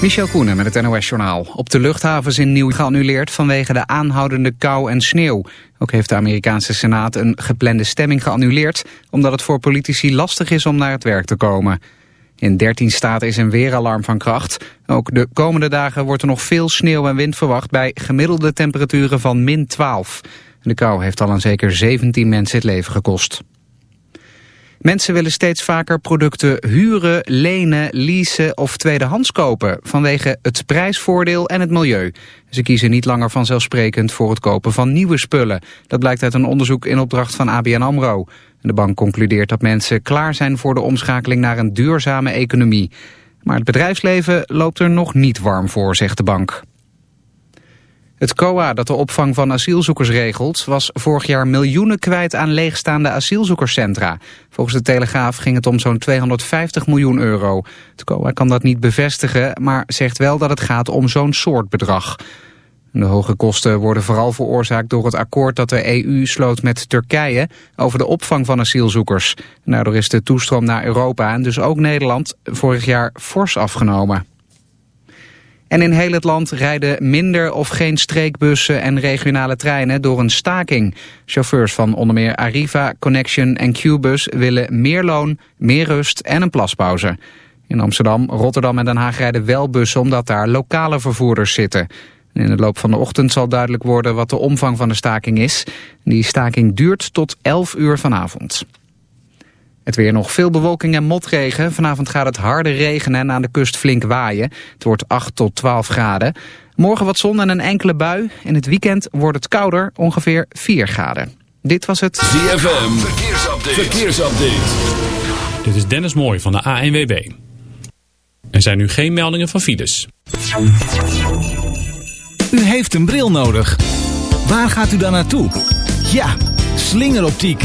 Michel Koenen met het NOS-journaal. Op de luchthavens in Nieuw geannuleerd vanwege de aanhoudende kou en sneeuw. Ook heeft de Amerikaanse Senaat een geplande stemming geannuleerd... omdat het voor politici lastig is om naar het werk te komen. In 13 staten is een weeralarm van kracht. Ook de komende dagen wordt er nog veel sneeuw en wind verwacht... bij gemiddelde temperaturen van min 12. De kou heeft al aan zeker 17 mensen het leven gekost. Mensen willen steeds vaker producten huren, lenen, leasen of tweedehands kopen vanwege het prijsvoordeel en het milieu. Ze kiezen niet langer vanzelfsprekend voor het kopen van nieuwe spullen. Dat blijkt uit een onderzoek in opdracht van ABN AMRO. De bank concludeert dat mensen klaar zijn voor de omschakeling naar een duurzame economie. Maar het bedrijfsleven loopt er nog niet warm voor, zegt de bank. Het COA dat de opvang van asielzoekers regelt... was vorig jaar miljoenen kwijt aan leegstaande asielzoekerscentra. Volgens de Telegraaf ging het om zo'n 250 miljoen euro. Het COA kan dat niet bevestigen, maar zegt wel dat het gaat om zo'n soort bedrag. De hoge kosten worden vooral veroorzaakt door het akkoord dat de EU sloot met Turkije over de opvang van asielzoekers. Daardoor is de toestroom naar Europa en dus ook Nederland vorig jaar fors afgenomen. En in heel het land rijden minder of geen streekbussen en regionale treinen door een staking. Chauffeurs van onder meer Arriva, Connection en Qbus willen meer loon, meer rust en een plaspauze. In Amsterdam, Rotterdam en Den Haag rijden wel bussen omdat daar lokale vervoerders zitten. In de loop van de ochtend zal duidelijk worden wat de omvang van de staking is. Die staking duurt tot 11 uur vanavond. Het weer nog veel bewolking en motregen. Vanavond gaat het harde regenen en aan de kust flink waaien. Het wordt 8 tot 12 graden. Morgen wat zon en een enkele bui. In het weekend wordt het kouder, ongeveer 4 graden. Dit was het ZFM. Verkeersupdate. Verkeersupdate. Dit is Dennis Mooij van de ANWB. Er zijn nu geen meldingen van files. U heeft een bril nodig. Waar gaat u dan naartoe? Ja, slingeroptiek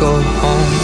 go home.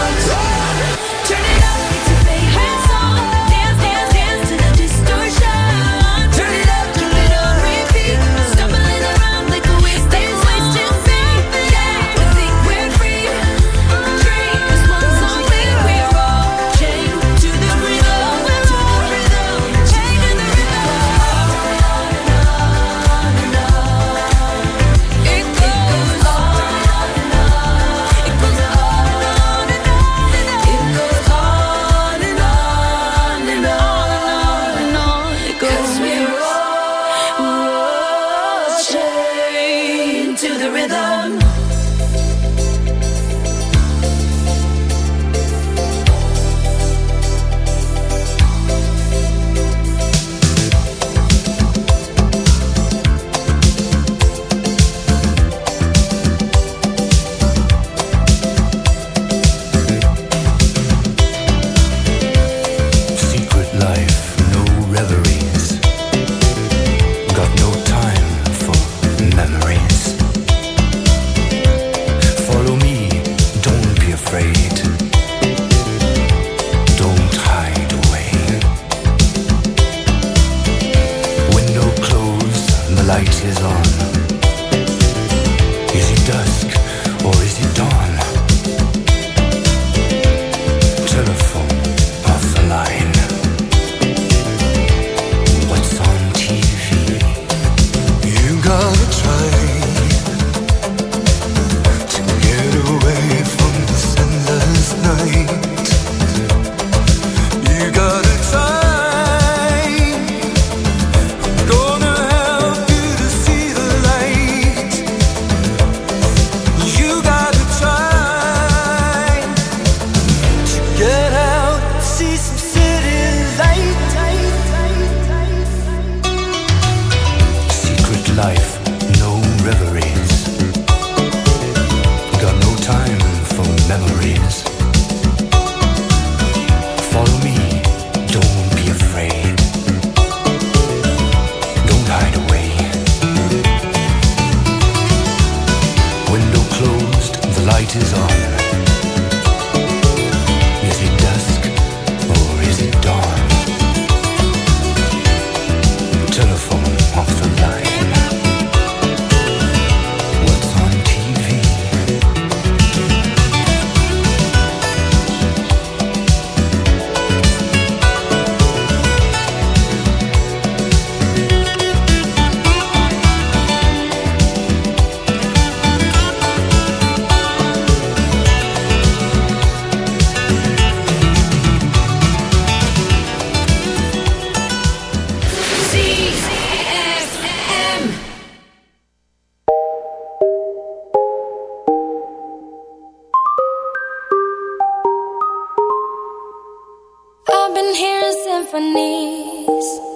light is on. knees.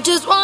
just want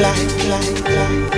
Like, like, like.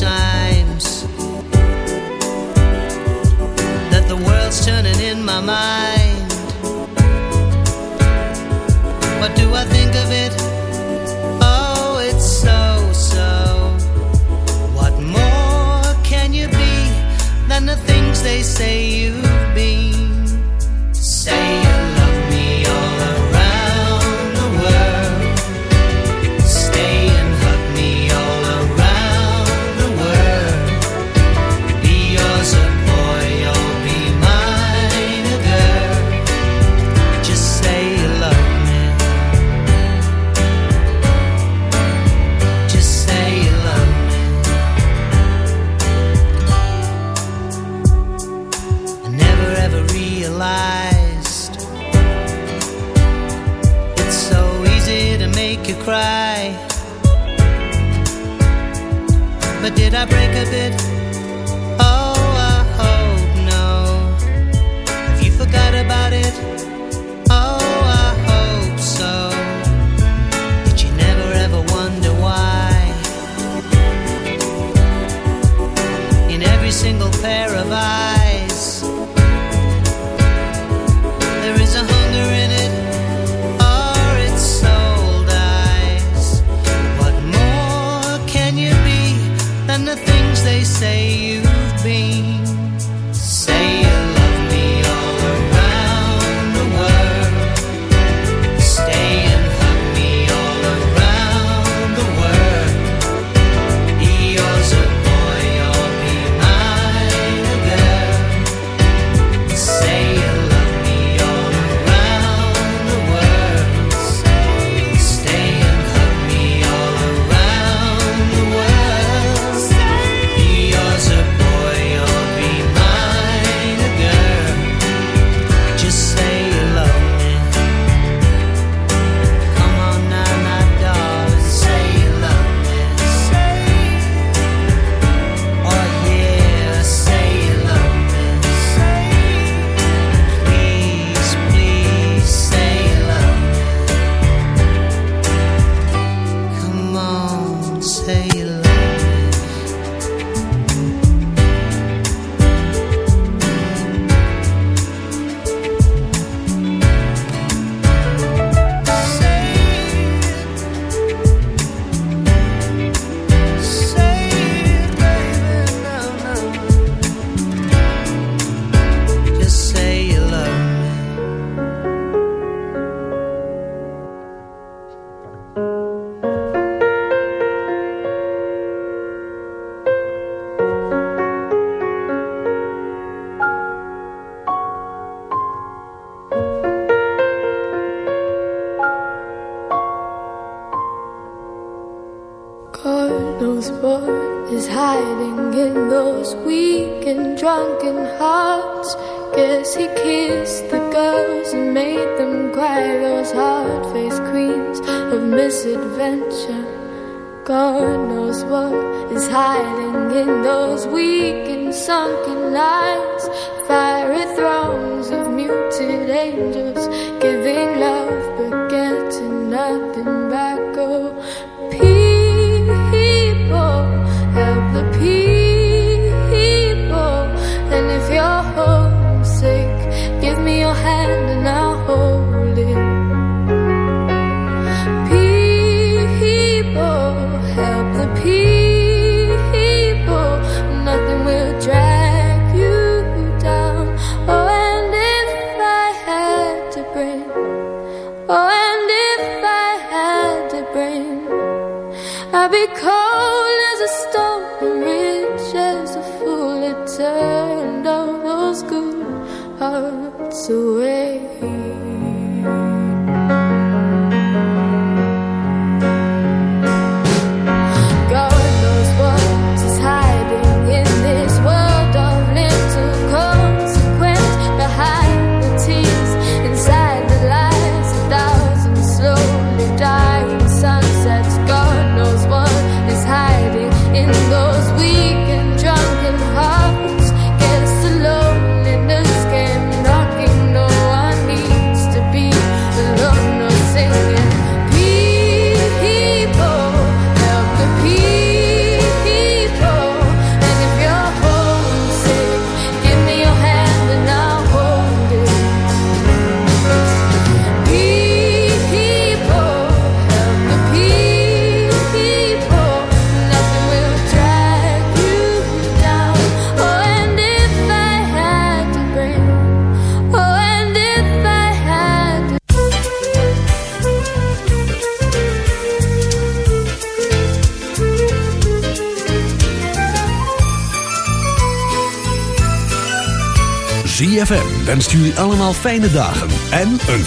times that the world's turning in my mind. What do I think of it? Oh, it's so so. What more can you be than the things they say you? Wenst jullie allemaal fijne dagen en een